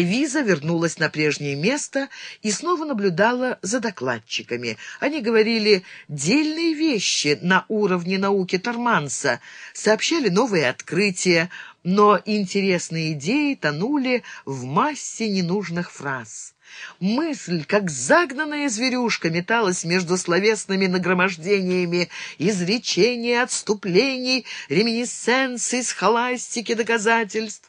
Эвиза вернулась на прежнее место и снова наблюдала за докладчиками. Они говорили дельные вещи на уровне науки Торманса, сообщали новые открытия, но интересные идеи тонули в массе ненужных фраз. Мысль, как загнанная зверюшка, металась между словесными нагромождениями изречений, отступлений, реминисценций, схоластики, доказательств.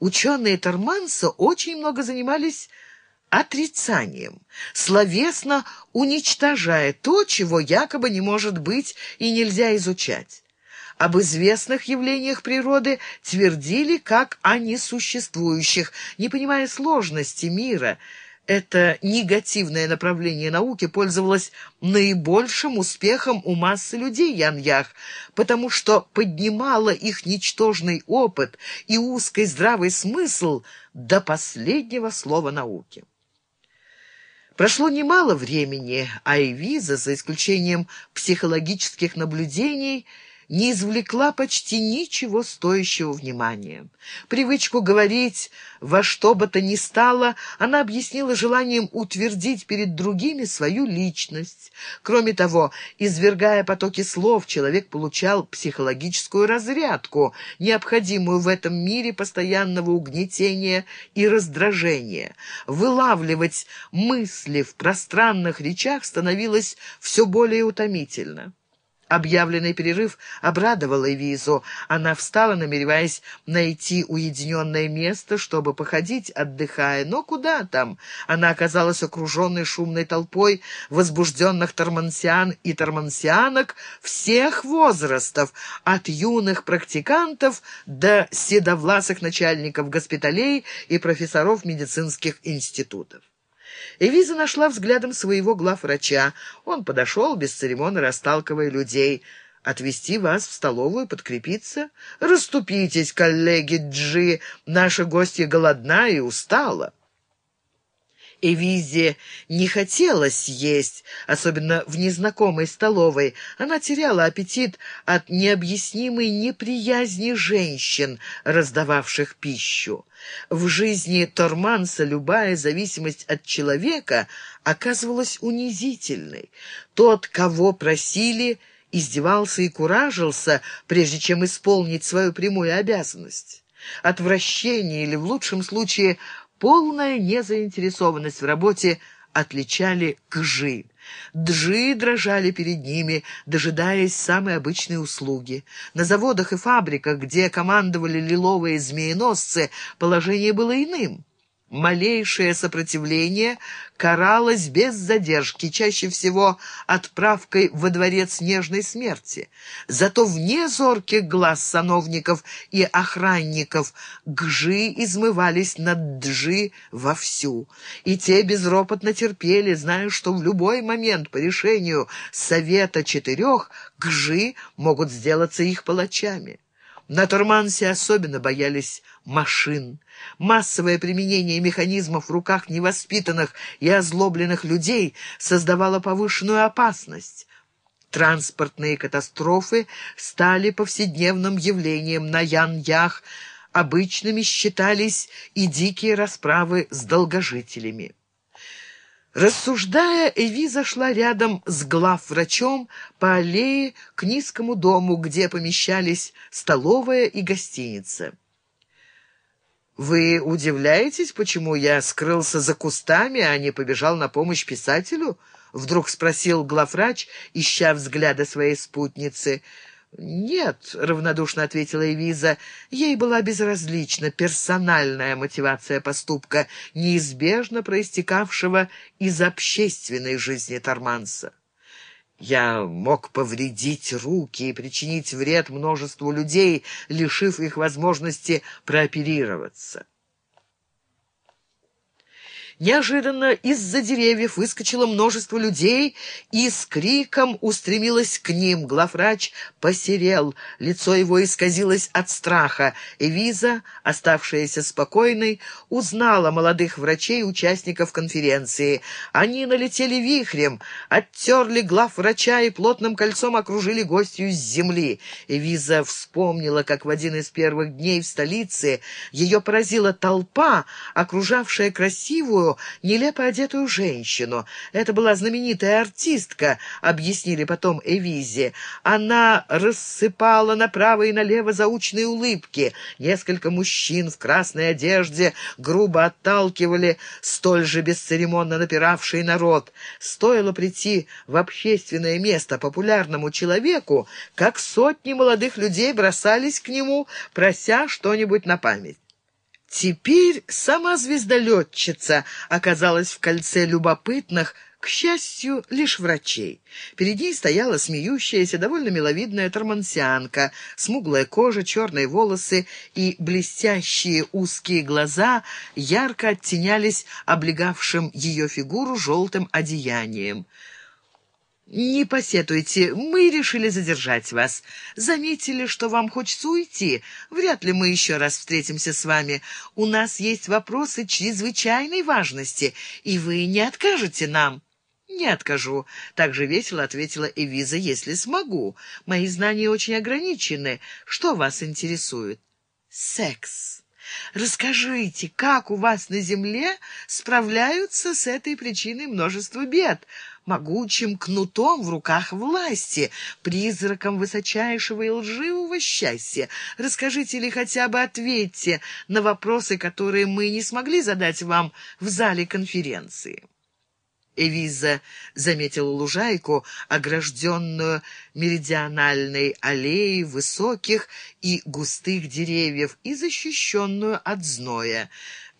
Ученые Торманса очень много занимались отрицанием, словесно уничтожая то, чего якобы не может быть и нельзя изучать. Об известных явлениях природы твердили как о несуществующих, не понимая сложности мира – это негативное направление науки пользовалось наибольшим успехом у массы людей Ян-Ях, потому что поднимало их ничтожный опыт и узкий здравый смысл до последнего слова науки. Прошло немало времени, а Эвиза, за исключением психологических наблюдений, не извлекла почти ничего стоящего внимания. Привычку говорить во что бы то ни стало она объяснила желанием утвердить перед другими свою личность. Кроме того, извергая потоки слов, человек получал психологическую разрядку, необходимую в этом мире постоянного угнетения и раздражения. Вылавливать мысли в пространных речах становилось все более утомительно. Объявленный перерыв обрадовал Эвизу. Она встала, намереваясь найти уединенное место, чтобы походить, отдыхая. Но куда там? Она оказалась окруженной шумной толпой возбужденных тормансиан и тормансианок всех возрастов, от юных практикантов до седовласых начальников госпиталей и профессоров медицинских институтов. Эвиза нашла взглядом своего главврача. Он подошел, без церемонно расталкивая людей. «Отвезти вас в столовую, подкрепиться? Раступитесь, коллеги Джи, наша гостья голодна и устала». Эвизе не хотелось есть, особенно в незнакомой столовой. Она теряла аппетит от необъяснимой неприязни женщин, раздававших пищу. В жизни Торманса любая зависимость от человека оказывалась унизительной. Тот, кого просили, издевался и куражился, прежде чем исполнить свою прямую обязанность. Отвращение или, в лучшем случае, Полная незаинтересованность в работе отличали кжи. Джи дрожали перед ними, дожидаясь самой обычной услуги. На заводах и фабриках, где командовали лиловые змееносцы, положение было иным. Малейшее сопротивление каралось без задержки, чаще всего отправкой во дворец нежной смерти. Зато вне зорких глаз сановников и охранников гжи измывались над джи вовсю, и те безропотно терпели, зная, что в любой момент по решению Совета Четырех гжи могут сделаться их палачами. На Турмансе особенно боялись машин. Массовое применение механизмов в руках невоспитанных и озлобленных людей создавало повышенную опасность. Транспортные катастрофы стали повседневным явлением на Ян-Ях, обычными считались и дикие расправы с долгожителями. Рассуждая, Эви зашла рядом с главврачом по аллее к низкому дому, где помещались столовая и гостиница. «Вы удивляетесь, почему я скрылся за кустами, а не побежал на помощь писателю?» — вдруг спросил главврач, ища взгляда своей спутницы — «Нет», — равнодушно ответила Эвиза, — ей была безразлична персональная мотивация поступка, неизбежно проистекавшего из общественной жизни Торманса. Я мог повредить руки и причинить вред множеству людей, лишив их возможности прооперироваться. Неожиданно из-за деревьев выскочило множество людей и с криком устремилось к ним. Главврач посерел, лицо его исказилось от страха. Эвиза, оставшаяся спокойной, узнала молодых врачей, участников конференции. Они налетели вихрем, оттерли главврача и плотным кольцом окружили гостью с земли. Эвиза вспомнила, как в один из первых дней в столице ее поразила толпа, окружавшая красивую, нелепо одетую женщину. Это была знаменитая артистка, объяснили потом Эвизе. Она рассыпала направо и налево заучные улыбки. Несколько мужчин в красной одежде грубо отталкивали столь же бесцеремонно напиравший народ. Стоило прийти в общественное место популярному человеку, как сотни молодых людей бросались к нему, прося что-нибудь на память. Теперь сама звездолетчица оказалась в кольце любопытных, к счастью, лишь врачей. Перед ней стояла смеющаяся, довольно миловидная тормансианка, смуглая кожа, черные волосы и блестящие узкие глаза ярко оттенялись облегавшим ее фигуру желтым одеянием. «Не посетуйте, мы решили задержать вас. Заметили, что вам хочется уйти. Вряд ли мы еще раз встретимся с вами. У нас есть вопросы чрезвычайной важности, и вы не откажете нам». «Не откажу», — так же весело ответила Эвиза, — «если смогу. Мои знания очень ограничены. Что вас интересует?» «Секс». Расскажите, как у вас на земле справляются с этой причиной множество бед? Могучим кнутом в руках власти, призраком высочайшего и лживого счастья. Расскажите или хотя бы ответьте на вопросы, которые мы не смогли задать вам в зале конференции. Эвиза заметила лужайку, огражденную меридиональной аллеей высоких и густых деревьев и защищенную от зноя.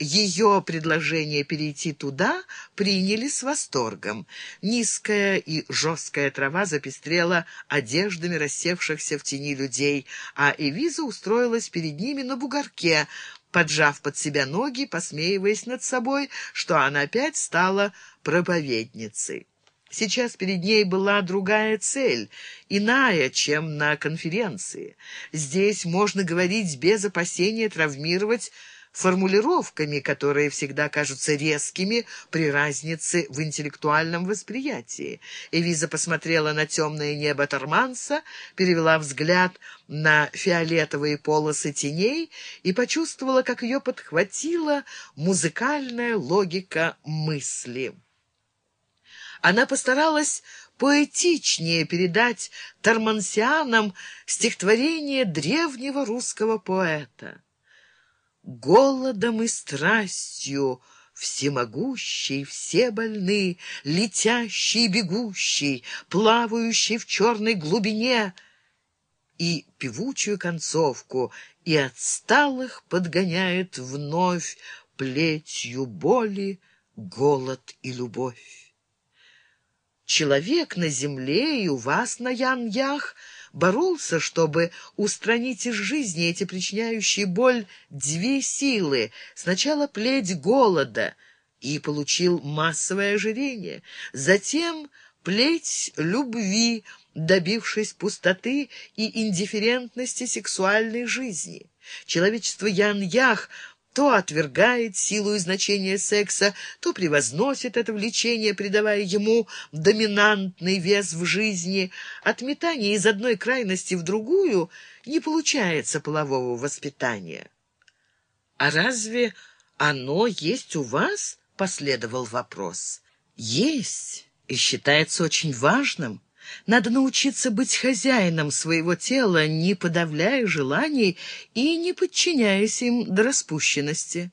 Ее предложение перейти туда приняли с восторгом. Низкая и жесткая трава запестрела одеждами рассевшихся в тени людей, а Эвиза устроилась перед ними на бугорке, поджав под себя ноги, посмеиваясь над собой, что она опять стала проповедницей. Сейчас перед ней была другая цель, иная, чем на конференции. Здесь можно говорить без опасения травмировать формулировками, которые всегда кажутся резкими при разнице в интеллектуальном восприятии. Эвиза посмотрела на темное небо Торманса, перевела взгляд на фиолетовые полосы теней и почувствовала, как ее подхватила музыкальная логика мысли. Она постаралась поэтичнее передать тормансианам стихотворение древнего русского поэта голодом и страстью, Всемогущий, все больны, летящий, бегущий, плавающий в черной глубине, и певучую концовку, и отсталых подгоняет вновь плетью боли, голод и любовь. Человек на земле и у вас на Ян-Ях — боролся, чтобы устранить из жизни эти причиняющие боль две силы. Сначала плеть голода и получил массовое ожирение, затем плеть любви, добившись пустоты и индифферентности сексуальной жизни. Человечество Ян-Ях то отвергает силу и значение секса, то превозносит это влечение, придавая ему доминантный вес в жизни. От метания из одной крайности в другую не получается полового воспитания. «А разве оно есть у вас?» — последовал вопрос. «Есть, и считается очень важным». Надо научиться быть хозяином своего тела, не подавляя желаний и не подчиняясь им до распущенности.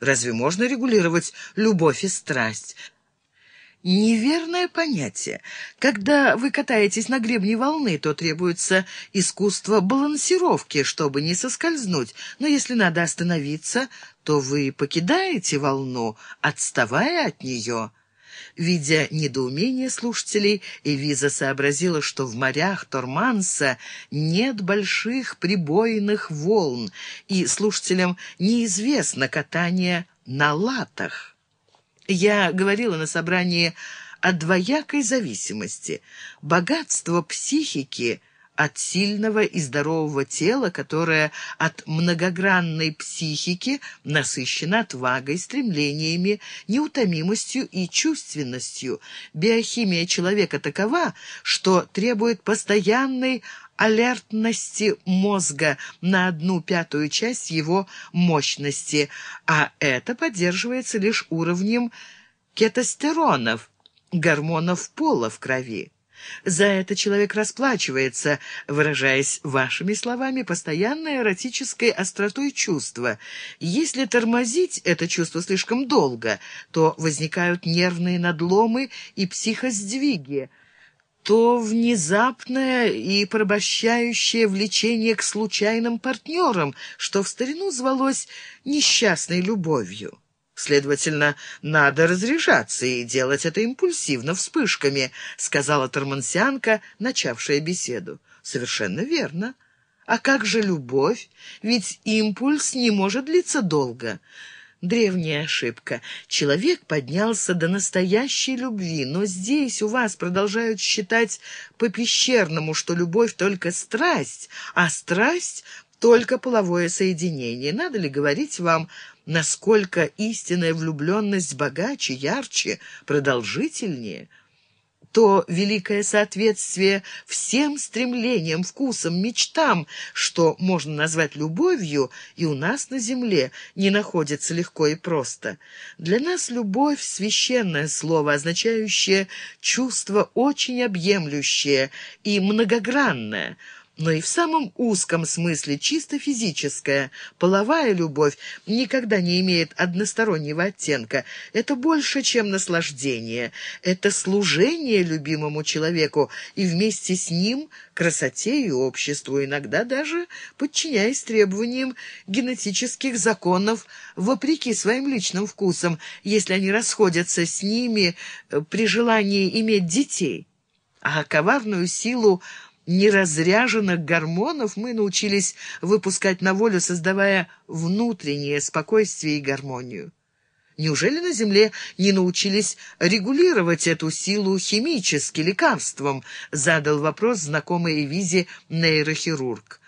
Разве можно регулировать любовь и страсть? Неверное понятие. Когда вы катаетесь на гребне волны, то требуется искусство балансировки, чтобы не соскользнуть. Но если надо остановиться, то вы покидаете волну, отставая от нее. Видя недоумение слушателей, Эвиза сообразила, что в морях Торманса нет больших прибойных волн, и слушателям неизвестно катание на латах. Я говорила на собрании о двоякой зависимости. Богатство психики от сильного и здорового тела, которое от многогранной психики насыщено отвагой, стремлениями, неутомимостью и чувственностью. Биохимия человека такова, что требует постоянной алертности мозга на одну пятую часть его мощности, а это поддерживается лишь уровнем кетостеронов, гормонов пола в крови. За это человек расплачивается, выражаясь вашими словами, постоянной эротической остротой чувства. Если тормозить это чувство слишком долго, то возникают нервные надломы и психосдвиги, то внезапное и порабощающее влечение к случайным партнерам, что в старину звалось несчастной любовью. Следовательно, надо разряжаться и делать это импульсивно, вспышками, сказала Тормансянка, начавшая беседу. Совершенно верно. А как же любовь? Ведь импульс не может длиться долго. Древняя ошибка. Человек поднялся до настоящей любви, но здесь у вас продолжают считать по-пещерному, что любовь только страсть, а страсть только половое соединение. Надо ли говорить вам, насколько истинная влюбленность богаче, ярче, продолжительнее? то великое соответствие всем стремлениям, вкусам, мечтам, что можно назвать любовью, и у нас на земле не находится легко и просто. Для нас любовь — священное слово, означающее чувство очень объемлющее и многогранное — но и в самом узком смысле чисто физическая, половая любовь никогда не имеет одностороннего оттенка. Это больше, чем наслаждение. Это служение любимому человеку и вместе с ним красоте и обществу, иногда даже подчиняясь требованиям генетических законов, вопреки своим личным вкусам, если они расходятся с ними э, при желании иметь детей. А коварную силу неразряженных гормонов мы научились выпускать на волю, создавая внутреннее спокойствие и гармонию. Неужели на Земле не научились регулировать эту силу химически, лекарством? Задал вопрос знакомый Эвизе нейрохирург.